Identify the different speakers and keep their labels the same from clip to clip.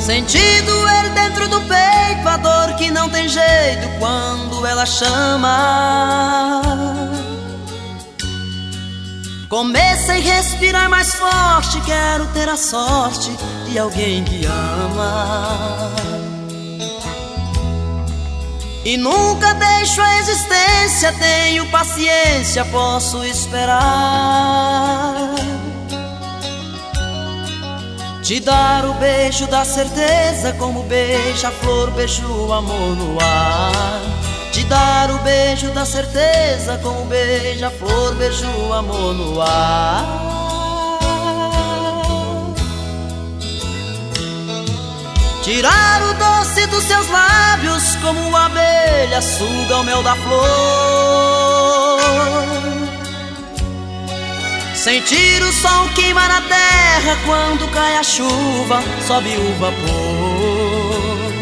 Speaker 1: Senti doer dentro do peito a dor que não tem jeito quando ela chama. Comecei a respirar mais forte, quero ter a sorte de alguém que ama. E nunca deixo a existência, tenho paciência, posso esperar. Te dar o beijo da certeza, como beija-flor, beijo o amor no ar. Te dar o beijo da certeza, como beija-flor, beijo o amor no ar. Tirar o doce dos seus lábios, como a abelha suga o mel da flor. Sentir o sol queimar na terra quando cai a chuva, sobe o vapor.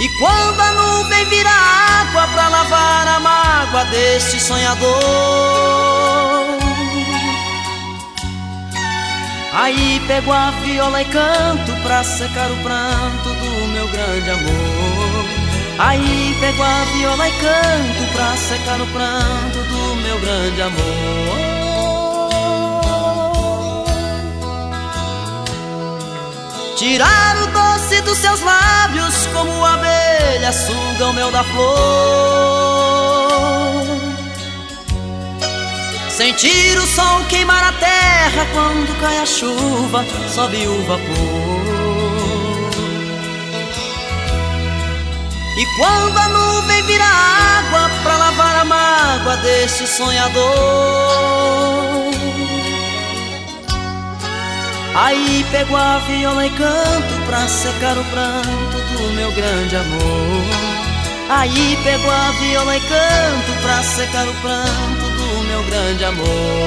Speaker 1: E quando a nuvem vira água pra lavar a mágoa deste sonhador. Aí pego a viola e canto pra secar o pranto do meu grande amor. Aí pego a viola e canto pra secar o pranto do meu grande amor. Tirar o doce dos seus lábios como abelha suga o mel da flor. Sentir o sol queimar a terra quando cai a chuva, sobe o vapor. E quando a nuvem vira água pra lavar a mágoa deste sonhador. Aí pego a viola e canto pra secar o pranto do meu grande amor. Aí pego a viola e canto pra secar o pranto do meu grande amor